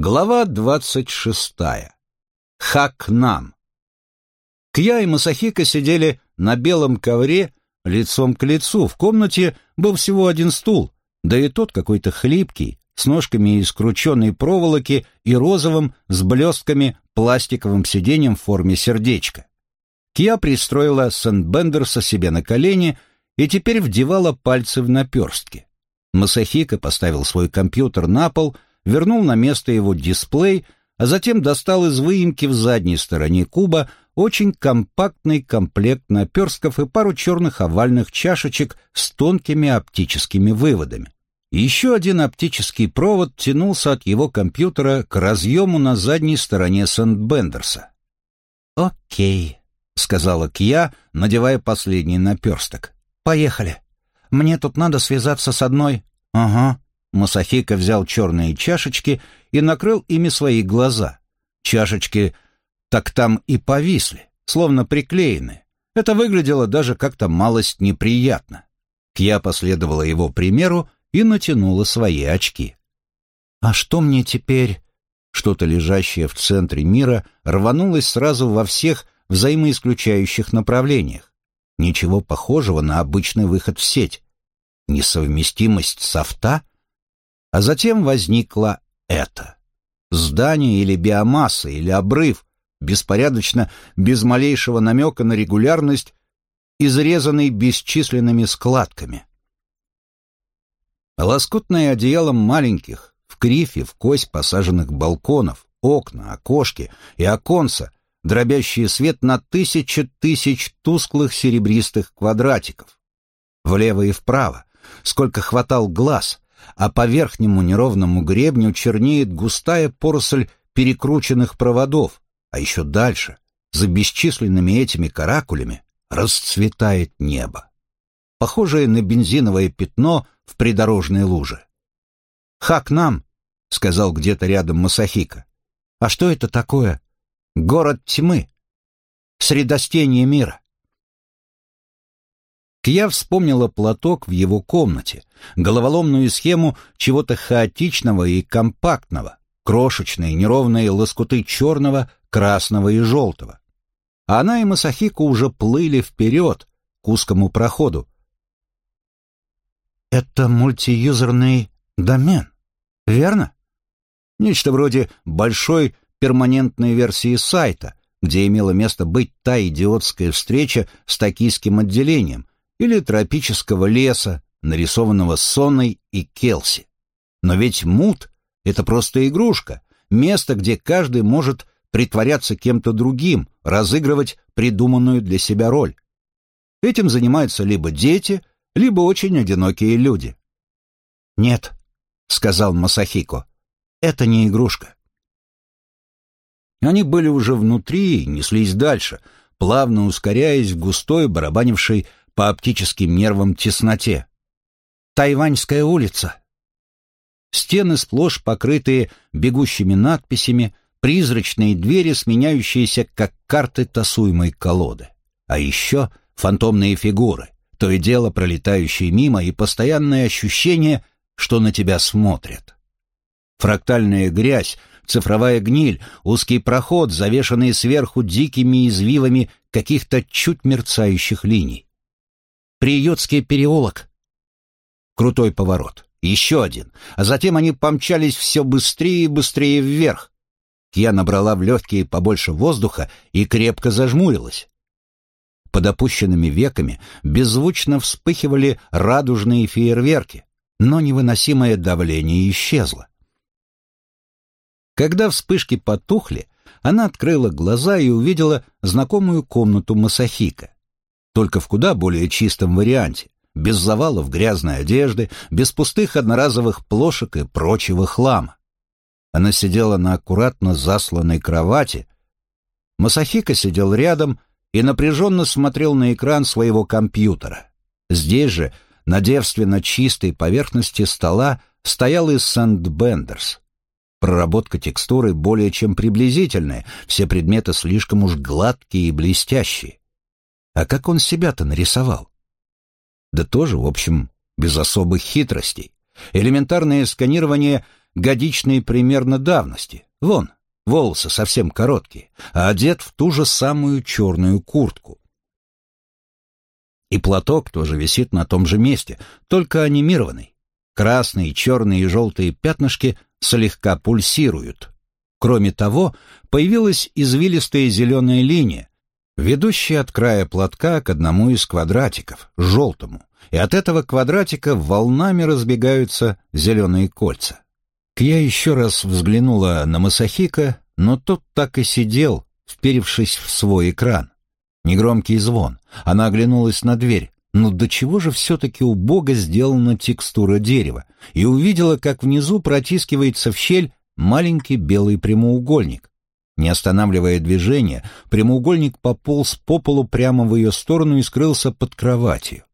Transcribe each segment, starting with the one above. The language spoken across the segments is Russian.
Глава двадцать шестая. Хакнам. Кья и Масахика сидели на белом ковре лицом к лицу. В комнате был всего один стул, да и тот какой-то хлипкий, с ножками из крученной проволоки и розовым с блестками пластиковым сиденьем в форме сердечка. Кья пристроила Сент-Бендерса себе на колени и теперь вдевала пальцы в наперстки. Масахика поставил свой компьютер на пол — вернул на место его дисплей, а затем достал из выемки в задней стороне куба очень компактный комплект наперстков и пару черных овальных чашечек с тонкими оптическими выводами. Еще один оптический провод тянулся от его компьютера к разъему на задней стороне Сент-Бендерса. «Окей», — сказала Кья, надевая последний наперсток. «Поехали. Мне тут надо связаться с одной...» «Ага», Масахика взял черные чашечки и накрыл ими свои глаза. Чашечки так там и повисли, словно приклеены. Это выглядело даже как-то малость неприятно. Кья последовала его примеру и натянула свои очки. «А что мне теперь?» Что-то, лежащее в центре мира, рванулось сразу во всех взаимоисключающих направлениях. Ничего похожего на обычный выход в сеть. Несовместимость софта — а затем возникло это. Здание или биомасса, или обрыв, беспорядочно, без малейшего намека на регулярность, изрезанный бесчисленными складками. Лоскутное одеялом маленьких, в крифе, в кость посаженных балконов, окна, окошки и оконца, дробящие свет на тысячи тысяч тусклых серебристых квадратиков. Влево и вправо, сколько хватал глаз, а по верхнему неровному гребню чернеет густая поросль перекрученных проводов, а еще дальше, за бесчисленными этими каракулями, расцветает небо, похожее на бензиновое пятно в придорожной луже. «Хак нам!» — сказал где-то рядом Масахика. «А что это такое? Город тьмы. Средостение мира». Кья вспомнила платок в его комнате, головоломную схему чего-то хаотичного и компактного, крошечные неровные лоскуты черного, красного и желтого. Она и Масахико уже плыли вперед, к узкому проходу. «Это мультиюзерный домен, верно?» Нечто вроде большой перманентной версии сайта, где имела место быть та идиотская встреча с токийским отделением, или тропического леса, нарисованного Сонной и Келси. Но ведь мут — это просто игрушка, место, где каждый может притворяться кем-то другим, разыгрывать придуманную для себя роль. Этим занимаются либо дети, либо очень одинокие люди. «Нет», — сказал Масахико, — «это не игрушка». Они были уже внутри и неслись дальше, плавно ускоряясь в густой, барабанившей по оптическим нервам тесноте. Тайваньская улица. Стены сплошь покрытые бегущими надписями, призрачные двери, сменяющиеся как карты тасуемой колоды. А еще фантомные фигуры, то и дело пролетающие мимо и постоянное ощущение, что на тебя смотрят. Фрактальная грязь, цифровая гниль, узкий проход, завешанный сверху дикими извивами каких-то чуть мерцающих линий. Приютский переулок. Крутой поворот. Еще один. А затем они помчались все быстрее и быстрее вверх. Я набрала в легкие побольше воздуха и крепко зажмурилась. Под опущенными веками беззвучно вспыхивали радужные фейерверки, но невыносимое давление исчезло. Когда вспышки потухли, она открыла глаза и увидела знакомую комнату Масахика только в куда более чистом варианте, без завалов грязной одежды, без пустых одноразовых плошек и прочего хлама. Она сидела на аккуратно засланной кровати. Масахика сидел рядом и напряженно смотрел на экран своего компьютера. Здесь же, на девственно чистой поверхности стола, стоял и Сандбендерс. Проработка текстуры более чем приблизительная, все предметы слишком уж гладкие и блестящие. А как он себя-то нарисовал? Да тоже, в общем, без особых хитростей. Элементарное сканирование годичной примерно давности. Вон, волосы совсем короткие, а одет в ту же самую черную куртку. И платок тоже висит на том же месте, только анимированный. Красные, черные и желтые пятнышки слегка пульсируют. Кроме того, появилась извилистая зеленая линия, ведущая от края платка к одному из квадратиков, желтому, и от этого квадратика волнами разбегаются зеленые кольца. Я еще раз взглянула на Масахика, но тот так и сидел, вперевшись в свой экран. Негромкий звон. Она оглянулась на дверь. Ну до чего же все-таки убого сделана текстура дерева? И увидела, как внизу протискивается в щель маленький белый прямоугольник. Не останавливая движение, прямоугольник пополз по полу прямо в ее сторону и скрылся под кроватью.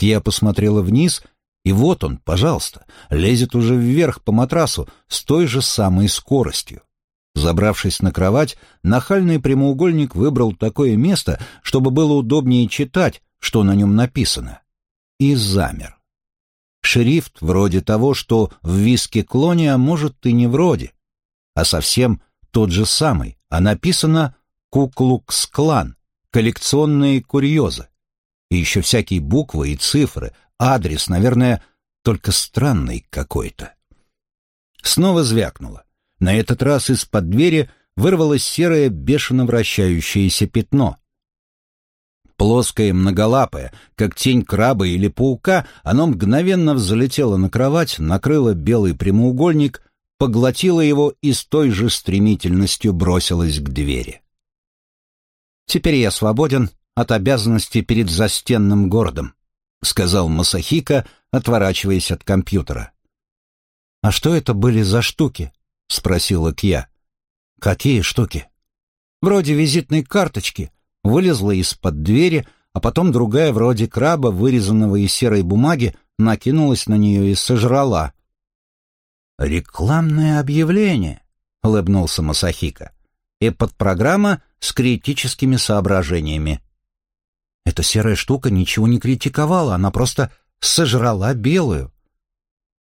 Я посмотрела вниз, и вот он, пожалуйста, лезет уже вверх по матрасу с той же самой скоростью. Забравшись на кровать, нахальный прямоугольник выбрал такое место, чтобы было удобнее читать, что на нем написано. И замер. Шрифт вроде того, что в виске клоне, а может и не вроде, а совсем тот же самый, а написано «Куклукс-клан», коллекционные курьезы. И еще всякие буквы и цифры, адрес, наверное, только странный какой-то. Снова звякнуло. На этот раз из-под двери вырвалось серое бешено вращающееся пятно. Плоское, многолапое, как тень краба или паука, оно мгновенно взлетело на кровать, накрыло белый прямоугольник, поглотило его и с той же стремительностью бросилось к двери. «Теперь я свободен от обязанностей перед застенным городом», сказал Масахика, отворачиваясь от компьютера. «А что это были за штуки?» — спросила Кья. «Какие штуки?» «Вроде визитной карточки», вылезла из-под двери, а потом другая, вроде краба, вырезанного из серой бумаги, накинулась на нее и сожрала. «Рекламное объявление», — улыбнулся Масахика, «и подпрограмма с критическими соображениями». Эта серая штука ничего не критиковала, она просто сожрала белую.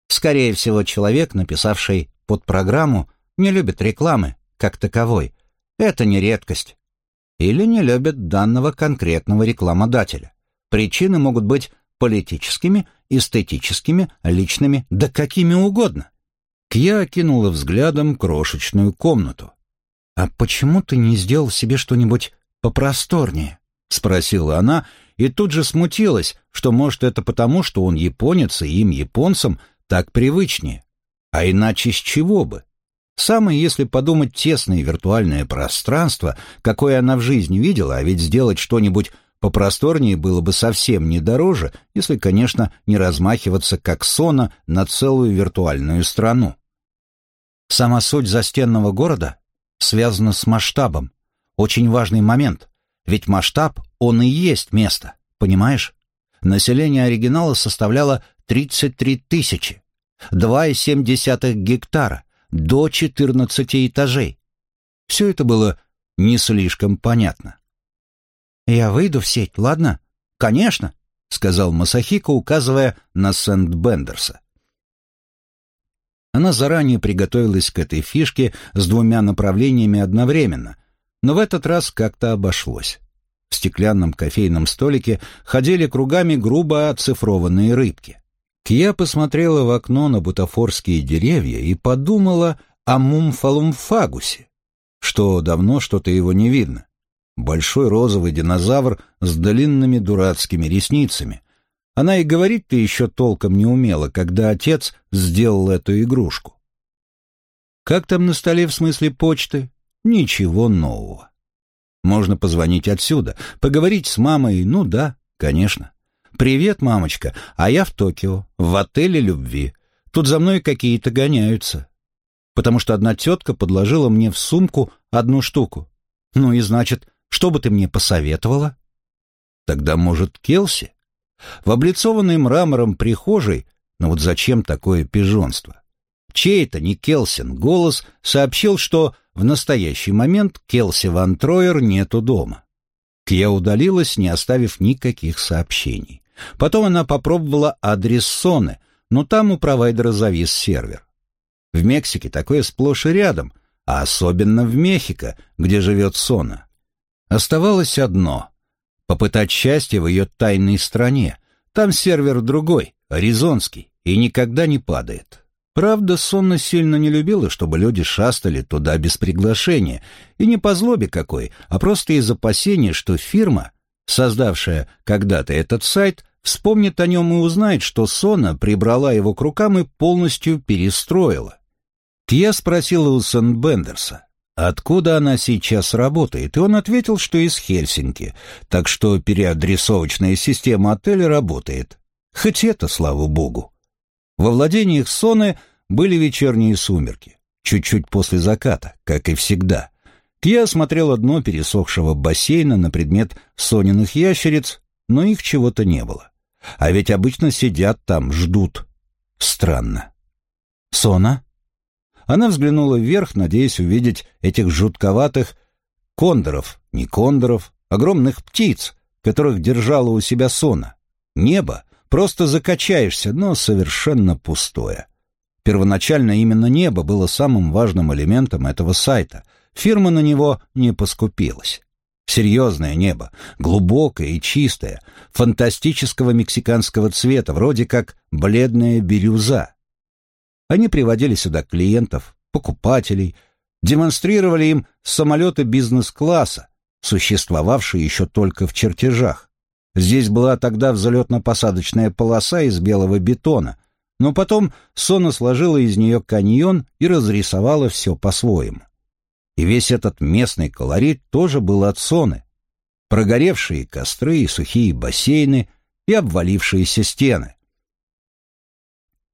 Скорее всего, человек, написавший под программу, не любит рекламы, как таковой. Это не редкость или не любят данного конкретного рекламодателя. Причины могут быть политическими, эстетическими, личными, да какими угодно. Кья окинула взглядом крошечную комнату. «А почему ты не сделал себе что-нибудь попросторнее?» — спросила она, и тут же смутилась, что, может, это потому, что он японец, и им, японцам, так привычнее. А иначе с чего бы? Самое, если подумать, тесное виртуальное пространство, какое она в жизни видела, а ведь сделать что-нибудь попросторнее было бы совсем не дороже, если, конечно, не размахиваться как сона на целую виртуальную страну. Сама суть застенного города связана с масштабом. Очень важный момент, ведь масштаб, он и есть место, понимаешь? Население оригинала составляло 33 тысячи, 2,7 гектара, до 14 этажей. Все это было не слишком понятно. «Я выйду в сеть, ладно?» «Конечно», — сказал Масахико, указывая на Сент-Бендерса. Она заранее приготовилась к этой фишке с двумя направлениями одновременно, но в этот раз как-то обошлось. В стеклянном кофейном столике ходили кругами грубо оцифрованные рыбки. Кья посмотрела в окно на бутафорские деревья и подумала о мумфалумфагусе, что давно что-то его не видно. Большой розовый динозавр с длинными дурацкими ресницами. Она и говорить-то еще толком не умела, когда отец сделал эту игрушку. Как там на столе в смысле почты? Ничего нового. Можно позвонить отсюда, поговорить с мамой, ну да, конечно. «Привет, мамочка, а я в Токио, в отеле любви. Тут за мной какие-то гоняются. Потому что одна тетка подложила мне в сумку одну штуку. Ну и значит, что бы ты мне посоветовала?» «Тогда, может, Келси?» В облицованной мрамором прихожей, но вот зачем такое пижонство? Чей-то, не Келсин, голос сообщил, что в настоящий момент Келси Ван Троер нету дома. Кья удалилась, не оставив никаких сообщений. Потом она попробовала адрес Соны, но там у провайдера завис сервер. В Мексике такое сплошь и рядом, а особенно в Мехико, где живет Сона. Оставалось одно — попытать счастье в ее тайной стране. Там сервер другой, аризонский, и никогда не падает. Правда, Сонна сильно не любила, чтобы люди шастали туда без приглашения, и не по злобе какой, а просто из опасения, что фирма, создавшая когда-то этот сайт, вспомнит о нем и узнает, что Сона прибрала его к рукам и полностью перестроила. Кья спросила у Сен-Бендерса, откуда она сейчас работает, и он ответил, что из Хельсинки, так что переадресовочная система отеля работает. Хоть это, слава богу. Во владениях Соны были вечерние сумерки, чуть-чуть после заката, как и всегда. Кья осмотрела дно пересохшего бассейна на предмет сониных ящериц, но их чего-то не было. А ведь обычно сидят там, ждут. Странно. «Сона?» Она взглянула вверх, надеясь увидеть этих жутковатых кондоров, не кондоров, огромных птиц, которых держала у себя Сона. Небо, просто закачаешься, но совершенно пустое. Первоначально именно небо было самым важным элементом этого сайта. Фирма на него не поскупилась. Серьезное небо, глубокое и чистое, фантастического мексиканского цвета, вроде как бледная бирюза. Они приводили сюда клиентов, покупателей, демонстрировали им самолеты бизнес-класса, существовавшие еще только в чертежах. Здесь была тогда взлетно-посадочная полоса из белого бетона, но потом Сона сложила из нее каньон и разрисовала все по-своему. И весь этот местный колорит тоже был от Соны. Прогоревшие костры и сухие бассейны и обвалившиеся стены.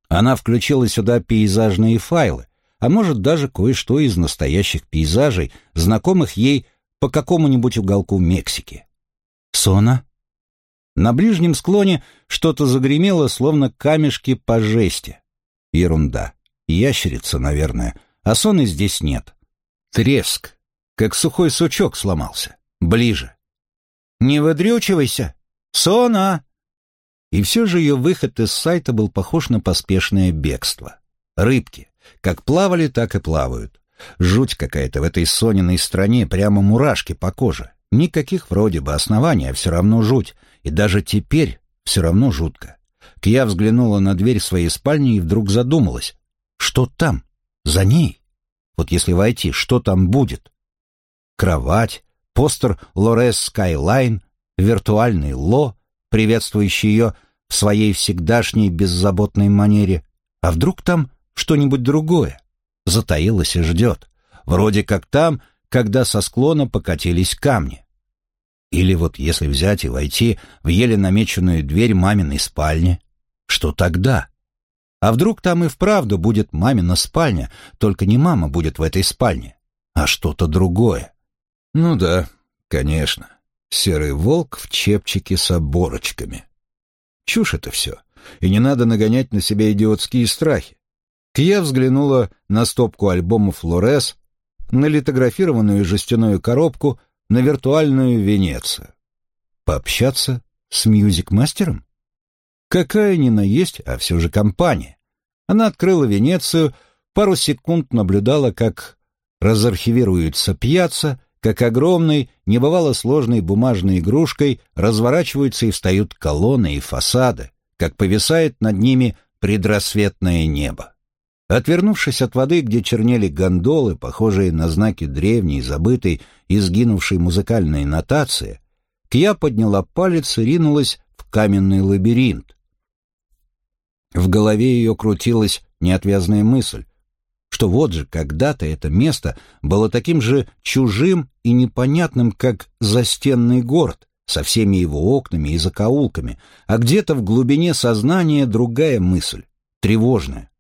Она включила сюда пейзажные файлы, а может даже кое-что из настоящих пейзажей, знакомых ей по какому-нибудь уголку Мексики. «Сона?» На ближнем склоне что-то загремело, словно камешки по жести. Ерунда. Ящерица, наверное, а соны здесь нет. Треск, как сухой сучок сломался. Ближе. «Не выдрючивайся! Сона!» И все же ее выход из сайта был похож на поспешное бегство. Рыбки. Как плавали, так и плавают. Жуть какая-то в этой Сониной стране, прямо мурашки по коже. Никаких вроде бы оснований, а все равно жуть. И даже теперь все равно жутко. Кья взглянула на дверь своей спальни и вдруг задумалась. Что там? За ней? Вот если войти, что там будет? Кровать, постер Lo Rez Skyline, виртуальный Ло, приветствующий ее в своей всегдашней беззаботной манере. А вдруг там что-нибудь другое? Затаилась и ждет. Вроде как там, когда со склона покатились камни. Или вот если взять и войти в еле намеченную дверь маминой спальни, что тогда? А вдруг там и вправду будет мамина спальня, только не мама будет в этой спальне, а что-то другое? Ну да, конечно. Серый волк в чепчике с оборочками. Чушь это все, и не надо нагонять на себя идиотские страхи. Кия взглянула на стопку альбомов Лорес, на литографированную жестяную коробку, на виртуальную Венецию. Пообщаться с мьюзик-мастером? Какая ни на есть, а все же компания. Она открыла Венецию, пару секунд наблюдала, как разархивируется пьяца, как огромной, небывало сложной бумажной игрушкой разворачиваются и встают колонны и фасады, как повисает над ними предрассветное небо. Отвернувшись от воды, где чернели гондолы, похожие на знаки древней, забытой и сгинувшей музыкальной нотации, Кья подняла палец и ринулась в каменный лабиринт. В голове ее крутилась неотвязная мысль что вот же когда-то это место было таким же чужим и непонятным, как застенный город, со всеми его окнами и закоулками, а где-то в глубине сознания другая мысль, тревожная.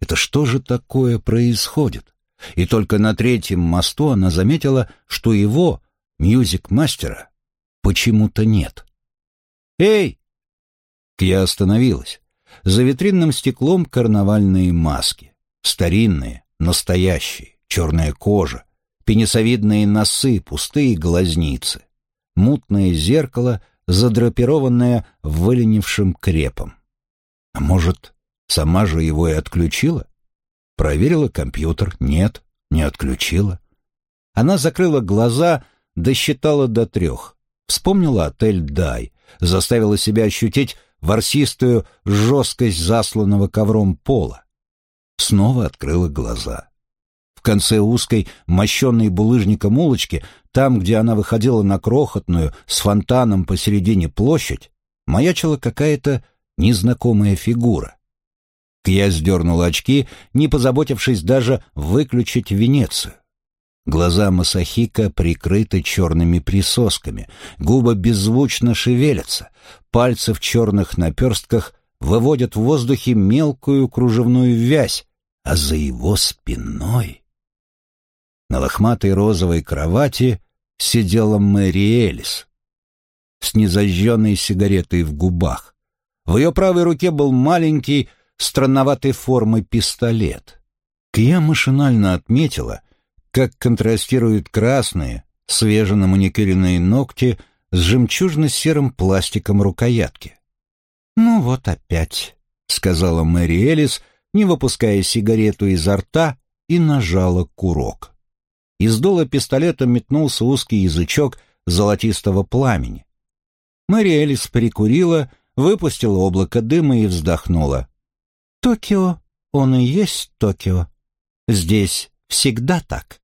Это что же такое происходит? И только на третьем мосту она заметила, что его, мьюзик-мастера, почему-то нет. «Эй!» Я остановилась. За витринным стеклом карнавальные маски. Старинные, настоящие, черная кожа, пенисовидные носы, пустые глазницы, мутное зеркало, задрапированное выленившим крепом. А может, Сама же его и отключила. Проверила компьютер. Нет, не отключила. Она закрыла глаза, досчитала до трех. Вспомнила отель «Дай», заставила себя ощутить ворсистую жесткость засланного ковром пола. Снова открыла глаза. В конце узкой, мощенной булыжником улочки, там, где она выходила на крохотную, с фонтаном посередине площадь, маячила какая-то незнакомая фигура. Кья сдернула очки, не позаботившись даже выключить Венецию. Глаза Масахика прикрыты черными присосками, губы беззвучно шевелятся, пальцы в черных наперстках выводят в воздухе мелкую кружевную вязь, а за его спиной... На лохматой розовой кровати сидела Мэри Элис с незажженной сигаретой в губах. В ее правой руке был маленький, странноватой формы пистолет. Кья машинально отметила — как контрастируют красные, свеженаманикюренные ногти с жемчужно-серым пластиком рукоятки. «Ну вот опять», — сказала Мэри Элис, не выпуская сигарету изо рта, и нажала курок. Из дола пистолета метнулся узкий язычок золотистого пламени. Мэри Элис прикурила, выпустила облако дыма и вздохнула. «Токио, он и есть Токио. Здесь всегда так».